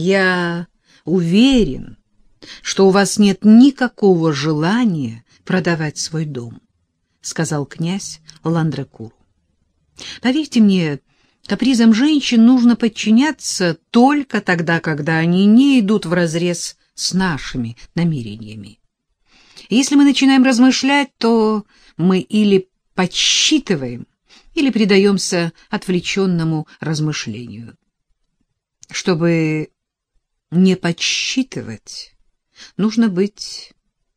Я уверен, что у вас нет никакого желания продавать свой дом, — сказал князь Ландрекуру. Поверьте мне, капризам женщин нужно подчиняться только тогда, когда они не идут вразрез с нашими намерениями. Если мы начинаем размышлять, то мы или подсчитываем, или предаемся отвлеченному размышлению. Чтобы не подсчитывать, нужно быть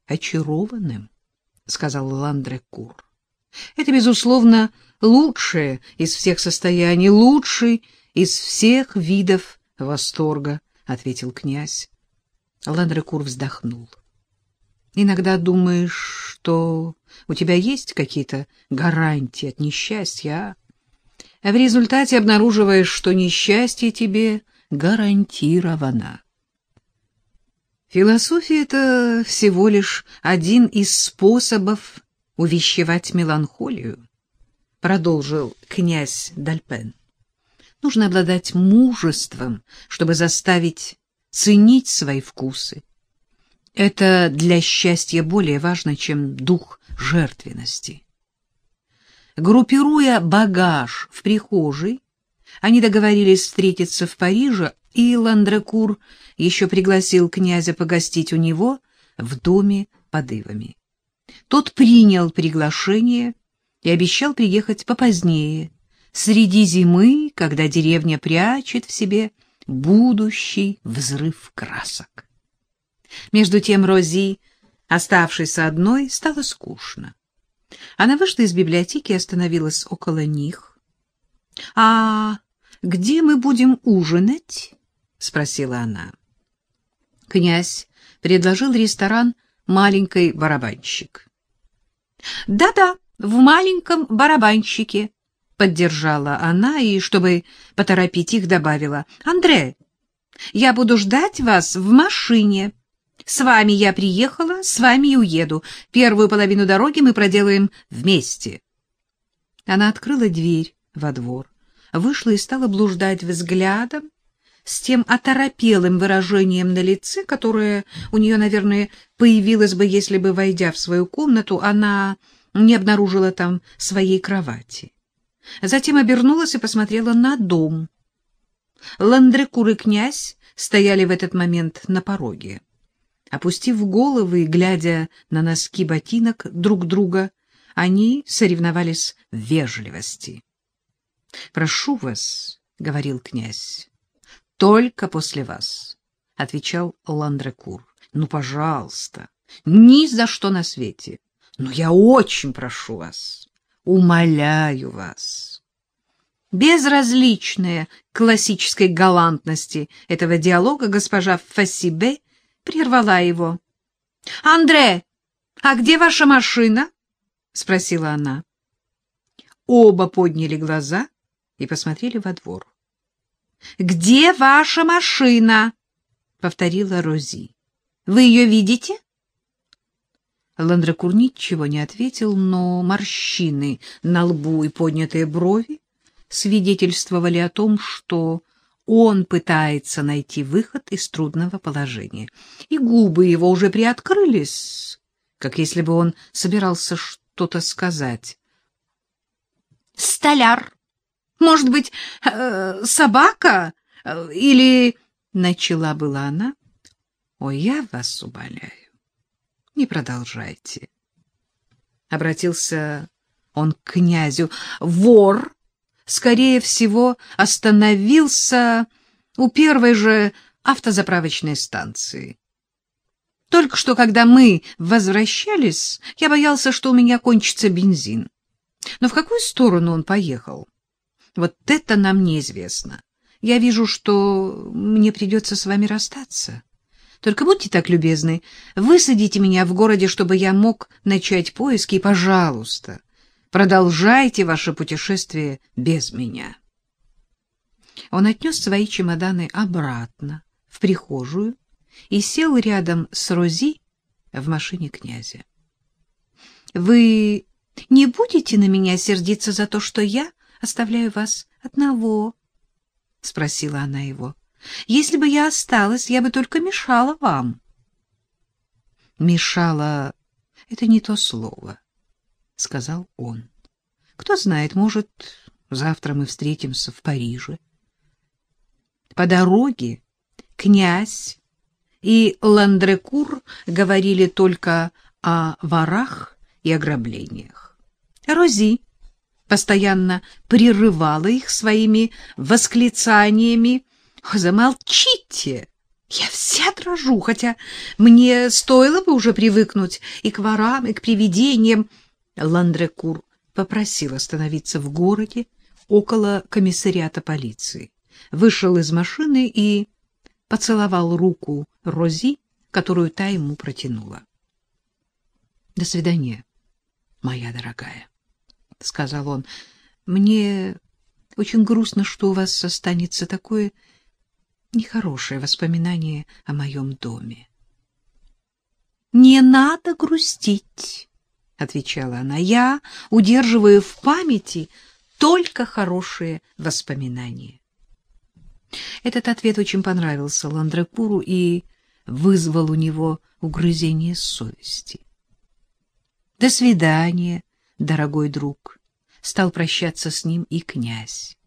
очарованным, — сказал Ландрекур. Это, безусловно, лучшее из всех состояний, лучший из всех видов восторга, — ответил князь. Ландрекур вздохнул. — Иногда думаешь, что у тебя есть какие-то гарантии от несчастья, а в результате обнаруживаешь, что несчастье тебе гарантировано. Философия — это всего лишь один из способов увещевать меланхолию, — продолжил князь Дальпен. Нужно обладать мужеством, чтобы заставить ценить свои вкусы. Это для счастья более важно, чем дух жертвенности. Группируя багаж в прихожей, они договорились встретиться в Париже, и Ландрекур еще пригласил князя погостить у него в доме под Ивами. Тот принял приглашение и обещал приехать попозднее, среди зимы, когда деревня прячет в себе будущий взрыв красок. Между тем Рози, оставшись одной, стало скучно. Она вышла из библиотеки и остановилась около них. — А где мы будем ужинать? — спросила она. Князь предложил ресторан «Маленький барабанщик». «Да-да, в маленьком барабанщике», — поддержала она и, чтобы поторопить их, добавила. «Андре, я буду ждать вас в машине». С вами я приехала, с вами и уеду. Первую половину дороги мы проделаем вместе. Она открыла дверь во двор, вышла и стала блуждать взглядом с тем оторопелым выражением на лице, которое у нее, наверное, появилось бы, если бы, войдя в свою комнату, она не обнаружила там своей кровати. Затем обернулась и посмотрела на дом. Ландрекур и князь стояли в этот момент на пороге. Опустив головы и глядя на носки ботинок друг друга, они соревновались в вежливости. — Прошу вас, — говорил князь, — только после вас, — отвечал Ландрекур. — Ну, пожалуйста, ни за что на свете. Но я очень прошу вас, умоляю вас. Безразличная классической галантности этого диалога госпожа Фасибе — прервала его. — Андре, а где ваша машина? — спросила она. Оба подняли глаза и посмотрели во двор. — Где ваша машина? — повторила Рози. — Вы ее видите? Ландракур ничего не ответил, но морщины на лбу и поднятые брови свидетельствовали о том, что он пытается найти выход из трудного положения. И губы его уже приоткрылись, как если бы он собирался что-то сказать. «Столяр! Может быть, э, собака? Или...» — начала была она. «Ой, я вас умоляю, не продолжайте». Обратился он к князю. «Вор!» скорее всего, остановился у первой же автозаправочной станции. Только что, когда мы возвращались, я боялся, что у меня кончится бензин. Но в какую сторону он поехал? Вот это нам неизвестно. Я вижу, что мне придется с вами расстаться. Только будьте так любезны, высадите меня в городе, чтобы я мог начать поиски, и, пожалуйста, Продолжайте ваше путешествие без меня. Он отнес свои чемоданы обратно, в прихожую, и сел рядом с Рози в машине князя. — Вы не будете на меня сердиться за то, что я оставляю вас одного? — спросила она его. Если бы я осталась, я бы только мешала вам. Мешала — это не то слово, — сказал он. Кто знает, может, завтра мы встретимся в Париже. По дороге князь и Ландрекур говорили только о ворах и ограблениях. Рози постоянно прерывала их своими восклицаниями «Замолчите! Я вся дрожу, хотя мне стоило бы уже привыкнуть и к ворам, и к привидениям». Ландрекур попросил остановиться в городе около комиссариата полиции, вышел из машины и поцеловал руку Рози, которую та ему протянула. — До свидания, моя дорогая, — сказал он. — Мне очень грустно, что у вас останется такое нехорошее воспоминание о моем доме. — Не надо грустить, — отвечала она. — Я удерживаю в памяти только хорошие воспоминания. Этот ответ очень понравился Ландрекуру и вызвал у него угрызение совести. «До свидания, дорогой друг», — стал прощаться с ним и князь.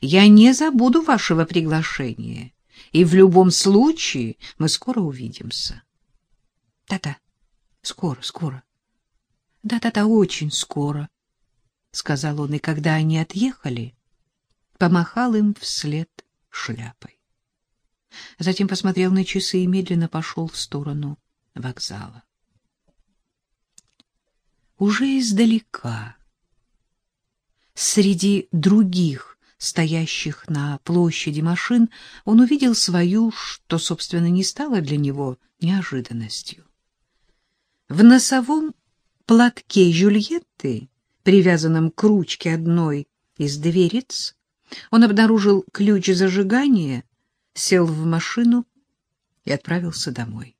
«Я не забуду вашего приглашения, и в любом случае мы скоро увидимся». «Да-да, скоро, скоро. Да-да-да, очень скоро», — сказал он, и когда они отъехали, помахал им вслед шляпой. Затем посмотрел на часы и медленно пошел в сторону вокзала. Уже издалека, среди других стоящих на площади машин, он увидел свою, что, собственно, не стало для него неожиданностью. В носовом платке Жюльетты, привязанном к ручке одной из дверец, он обнаружил ключ зажигания, сел в машину и отправился домой.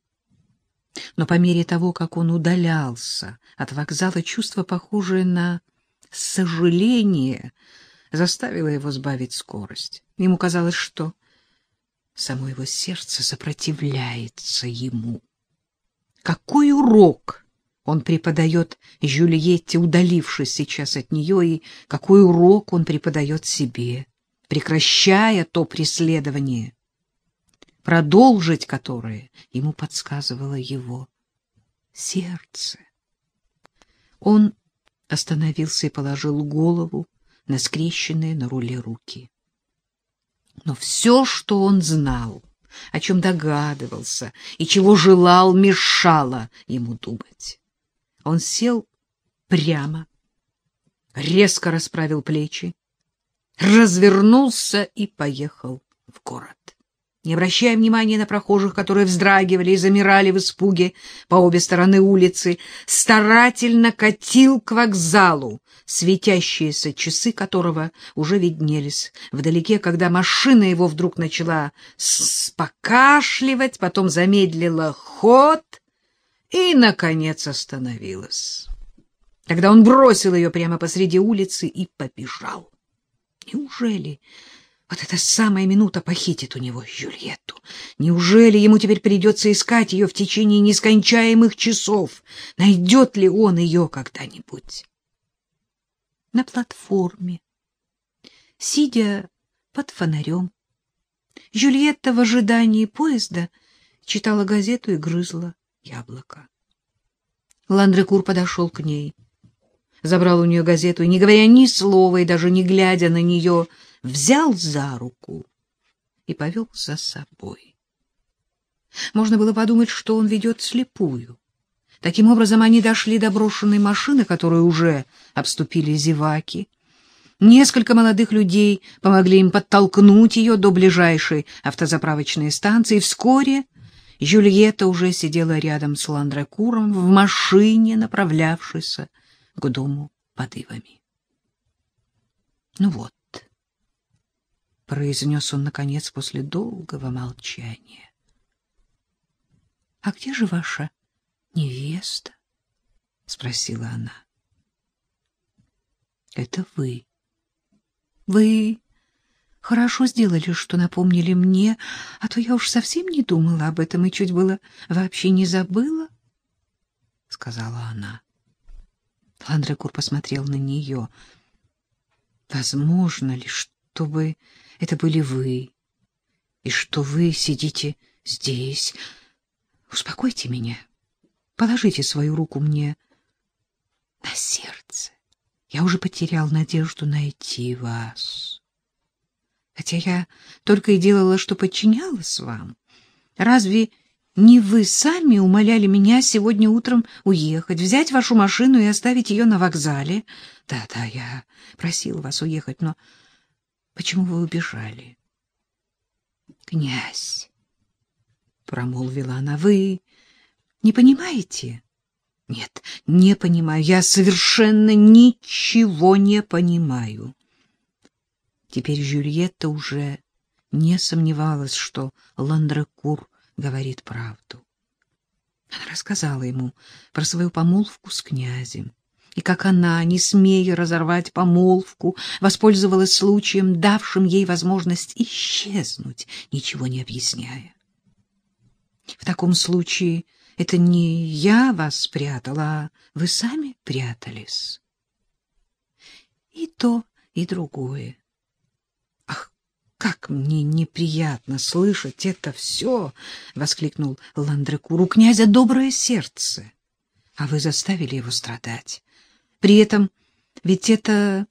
Но по мере того, как он удалялся от вокзала, чувство, похожее на сожаление, заставило его сбавить скорость. Ему казалось, что само его сердце сопротивляется ему. Какой урок он преподает Жюльетте, удалившись сейчас от нее, и какой урок он преподает себе, прекращая то преследование, продолжить которое ему подсказывало его сердце. Он остановился и положил голову на скрещенные на руле руки. Но все, что он знал, о чем догадывался и чего желал, мешало ему думать. Он сел прямо, резко расправил плечи, развернулся и поехал в город. Не обращая внимания на прохожих, которые вздрагивали и замирали в испуге по обе стороны улицы, старательно катил к вокзалу, светящиеся часы которого уже виднелись вдалеке, когда машина его вдруг начала покашливать, потом замедлила ход — и, наконец, остановилась. Тогда он бросил ее прямо посреди улицы и побежал. Неужели вот эта самая минута похитит у него Жюльетту? Неужели ему теперь придется искать ее в течение нескончаемых часов? Найдет ли он ее когда-нибудь? На платформе, сидя под фонарем, Жюльетта в ожидании поезда читала газету и грызла яблоко. Ландрекур подошел к ней, забрал у нее газету и, не говоря ни слова и даже не глядя на нее, взял за руку и повел за собой. Можно было подумать, что он ведет слепую. Таким образом, они дошли до брошенной машины, которую уже обступили зеваки. Несколько молодых людей помогли им подтолкнуть ее до ближайшей автозаправочной станции. Вскоре Жюльетта уже сидела рядом с Ландракуром в машине, направлявшейся к дому под ивами. — Ну вот, — произнес он, наконец, после долгого молчания. — А где же ваша невеста? — спросила она. — Это вы. Вы хорошо сделали, что напомнили мне, а то я уж совсем не думала об этом и чуть было вообще не забыла, — сказала она. Ландрекур посмотрел на нее. — Возможно ли, чтобы это были вы, и что вы сидите здесь? Успокойте меня. Положите свою руку мне на сердце. Я уже потерял надежду найти вас. Хотя я только и делала, что подчинялась вам. Разве не вы сами умоляли меня сегодня утром уехать, взять вашу машину и оставить ее на вокзале? Да-да, я просил вас уехать, но почему вы убежали? Князь, промолвила она, вы не понимаете? Нет, не понимаю. Я совершенно ничего не понимаю. Теперь Жюльетта уже не сомневалась, что Ландрекур говорит правду. Она рассказала ему про свою помолвку с князем, и как она, не смея разорвать помолвку, воспользовалась случаем, давшим ей возможность исчезнуть, ничего не объясняя. В таком случае это не я вас спрятала, а вы сами прятались. И то, и другое. Ах, как мне неприятно слышать это все, воскликнул Ландрекур. У князя доброе сердце, а вы заставили его страдать. При этом ведь это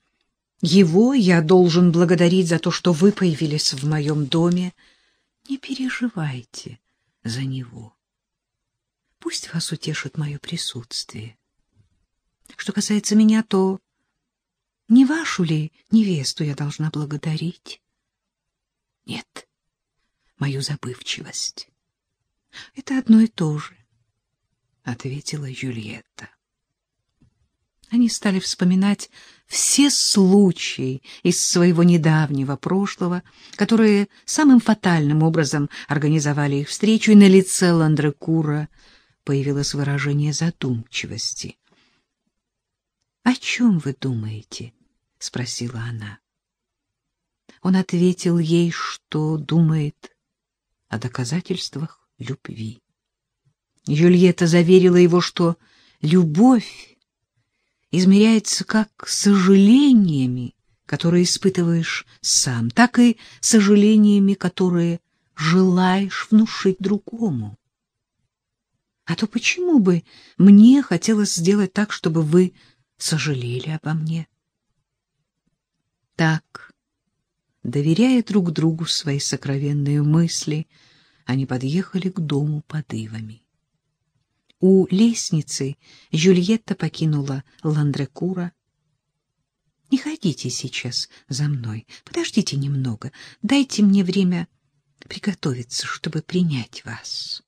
его я должен благодарить за то, что вы появились в моем доме. Не переживайте за него. Пусть вас утешит мое присутствие. Что касается меня, то не вашу ли невесту я должна благодарить? Нет, мою забывчивость. Это одно и то же, — ответила Юльетта. Они стали вспоминать все случаи из своего недавнего прошлого, которые самым фатальным образом организовали их встречу, и на лице Ландрекура — появилось выражение задумчивости. — О чем вы думаете? — спросила она. Он ответил ей, что думает о доказательствах любви. Юльетта заверила его, что любовь измеряется как сожалениями, которые испытываешь сам, так и сожалениями, которые желаешь внушить другому. А то почему бы мне хотелось сделать так, чтобы вы сожалели обо мне? Так, доверяя друг другу свои сокровенные мысли, они подъехали к дому под ивами. У лестницы Жюльетта покинула Ландрекура. — Не ходите сейчас за мной, подождите немного, дайте мне время приготовиться, чтобы принять вас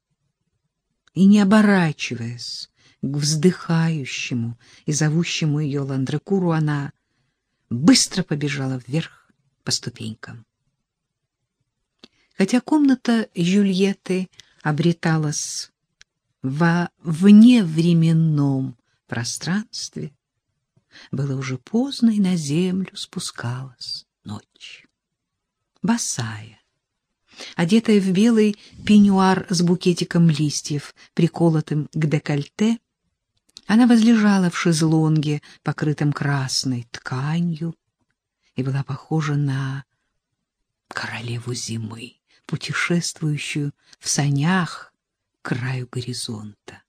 и, не оборачиваясь к вздыхающему и зовущему ее Ландрекуру, она быстро побежала вверх по ступенькам. Хотя комната Юльетты обреталась во вневременном пространстве, было уже поздно, и на землю спускалась ночь. Босая, Одетая в белый пеньюар с букетиком листьев, приколотым к декольте, она возлежала в шезлонге, покрытом красной тканью, и была похожа на королеву зимы, путешествующую в санях краю горизонта.